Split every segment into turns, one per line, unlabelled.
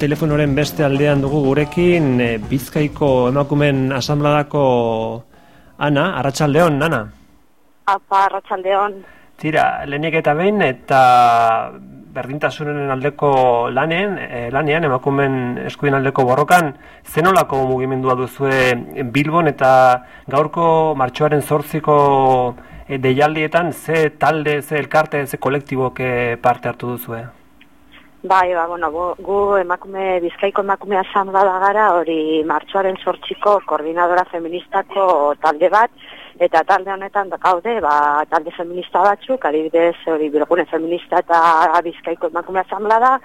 telefonoren beste aldean dugu gurekin e, Bizkaiko emakumen asambladako Ana, Arratsaldeon, Ana.
Apa, Arratsaldeon.
Tira, lehenik eta behin eta berdintasunen aldeko lanen, e, lanean, emakumen eskubien aldeko borrokan, zenolako mugimendua duzue Bilbon eta gaurko martxoaren zortziko e, deialdietan, ze talde, ze elkarte, ze kolektiboke parte hartu duzue?
Bai, ba, bueno, gu emakume, bizkaiko emakume asan da gara, hori martxoaren sortxiko koordinadora feministako talde bat, eta talde honetan da gaude, ba, talde feminista batzuk, adibidez, hori bilgune feminista eta bizkaiko emakume asan da,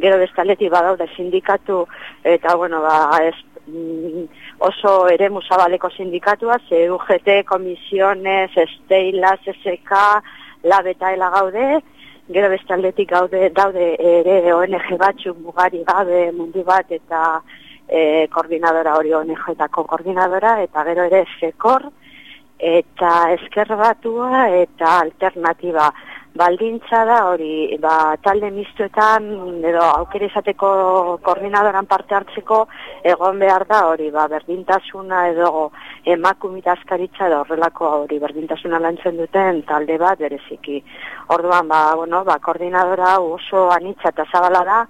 gero bestaleti badaude sindikatu, eta, bueno, ba, ez, mm, oso ere musabaleko sindikatua, ze UGT, komisiones, esteila, SSK, labeta gaude, gero bestaldetik gaude daude ere ONG batzuk mugari gabe mundu bat eta e, koordinadora hori ONG-etako koordinadora eta gero ere sekor eta esker batua eta alternatiba baldintza da hori ba, talde mistuetan edo aukera izateko koordinadoran parte hartzeko egon behar da hori ba, berdintasuna edo emakumitazkaritza da horrelako hori berdintasuna lantzen duten talde bat bereziki. Orduan ba, bueno, ba, koordinadora oso anitza eta zabala da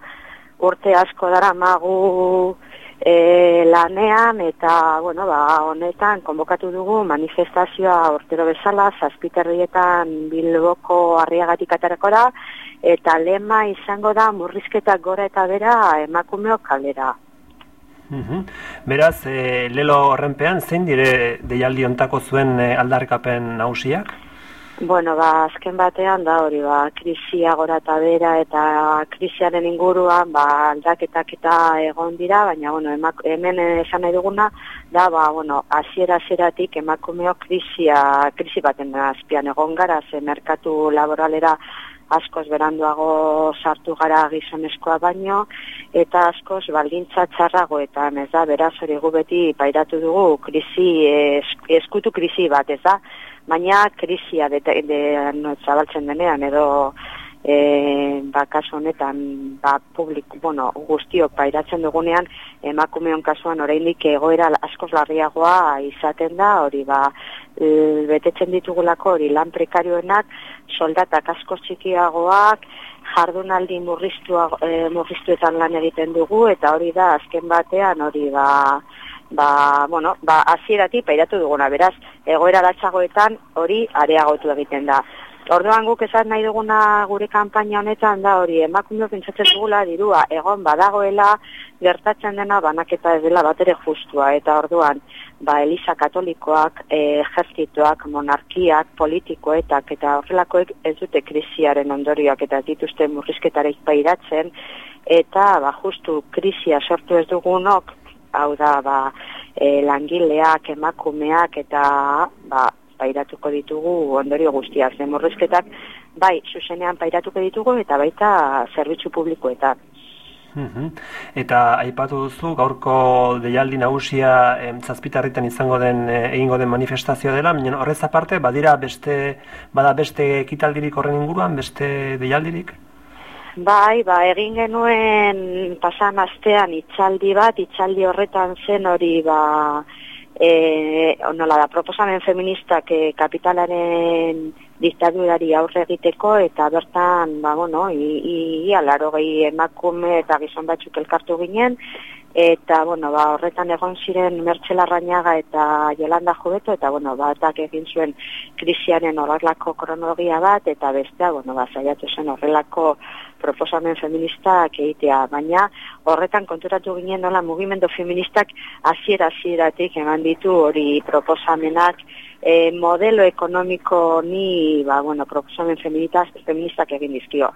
urte asko dara magu e, lanean eta bueno, ba, honetan konbokatu dugu manifestazioa urtero bezala zazpiterrietan bilboko arriagatik atarako da eta lema izango da murrizketak gora eta bera emakumeok kalera.
Mm Beraz, e, lelo horrenpean, zein dire deialdi ontako zuen e, aldarrikapen nausiak?
Bueno, ba, azken batean da hori, ba, krisia gora eta bera eta krisiaren inguruan, ba, aldaketak eta egon dira, baina, bueno, emak, hemen esan nahi duguna, da, ba, bueno, aziera azeratik emakumeo krisia, krisi baten azpian egon gara, ze merkatu laboralera askoz beranduago sartu gara gizonezkoa baino, eta askoz baldintza txarragoetan, ez da, beraz hori gu beti pairatu dugu krisi, eskutu krisi bat, ez da, baina krisia de, de, no, zabaltzen denean edo e, ba, kasu honetan ba, publik, bueno, guztiok pairatzen dugunean emakumeon kasuan oraindik egoera askoz larriagoa izaten da hori ba betetzen ditugulako hori lan prekarioenak soldatak askoz txikiagoak jardunaldi murriztua, e, murriztuetan lan egiten dugu eta hori da azken batean hori ba ba, bueno, ba, azierati pairatu duguna, beraz, egoera datxagoetan hori areagotu egiten da. Orduan guk esan nahi duguna gure kanpaina honetan da hori emakume pentsatzen dugula dirua egon badagoela gertatzen dena banaketa ez dela bat ere justua. Eta orduan ba Elisa Katolikoak, e, ejertzituak, monarkiak, politikoetak eta horrelakoek ez dute krisiaren ondorioak eta dituzte murrizketarik pairatzen. Eta ba justu krisia sortu ez dugunok hau da ba, e, langileak, emakumeak eta ba, pairatuko ditugu ondorio guztia. Zen morrezketak, bai, zuzenean pairatuko ditugu eta baita zerbitzu publikoetan.
Mhm. Eta aipatu duzu gaurko deialdi nagusia zazpitarritan izango den e, egingo den manifestazioa dela, baina horrez aparte badira beste bada beste ekitaldirik horren inguruan, beste deialdirik?
Bai, ba, egin genuen pasan astean itxaldi bat, itxaldi horretan zen hori, ba, e, onola da, proposamen feministak e, kapitalaren diktadurari aurre egiteko, eta bertan, ba, bueno, alaro gehi emakume eta gizon batzuk elkartu ginen, eta, bueno, ba, horretan egon ziren Mertxela Rañaga eta Jolanda Jubeto, eta, bueno, batak egin zuen krisianen horrelako kronologia bat, eta bestea, bueno, ba, zaiatu zen horrelako proposamen feministak egitea, baina horretan konturatu ginen nola mugimendu feministak hasiera hasieratik eman ditu hori proposamenak e, modelo ekonomiko ni ba, bueno, proposamen feministak egin dizkio.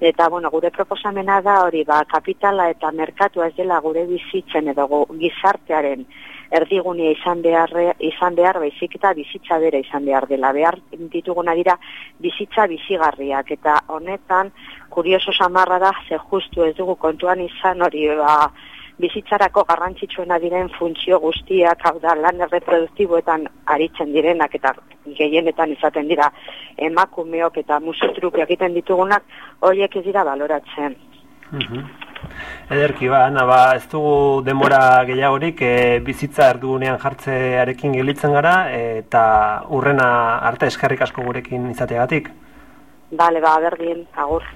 Eta bueno, gure proposamena da hori ba, kapitala eta merkatu ez dela gure bizitzen edo gizartearen erdigunea izan behar, izan behar baizik eta bizitza bere izan behar dela. Behar dituguna dira bizitza bizigarriak eta honetan kurioso samarra da ze justu ez dugu kontuan izan hori ba, bizitzarako garrantzitsuena diren funtzio guztiak, hau da, lan erreproduktiboetan aritzen direnak eta gehienetan izaten dira emakumeok eta musutruk egiten ditugunak, horiek ez dira baloratzen.
Mhm. Ederki ba, ana, ba, ez dugu denbora gehiagorik e, bizitza erdugunean jartzearekin gelitzen gara eta urrena arte eskerrik asko gurekin izateagatik.
Bale, ba, berdin, agur.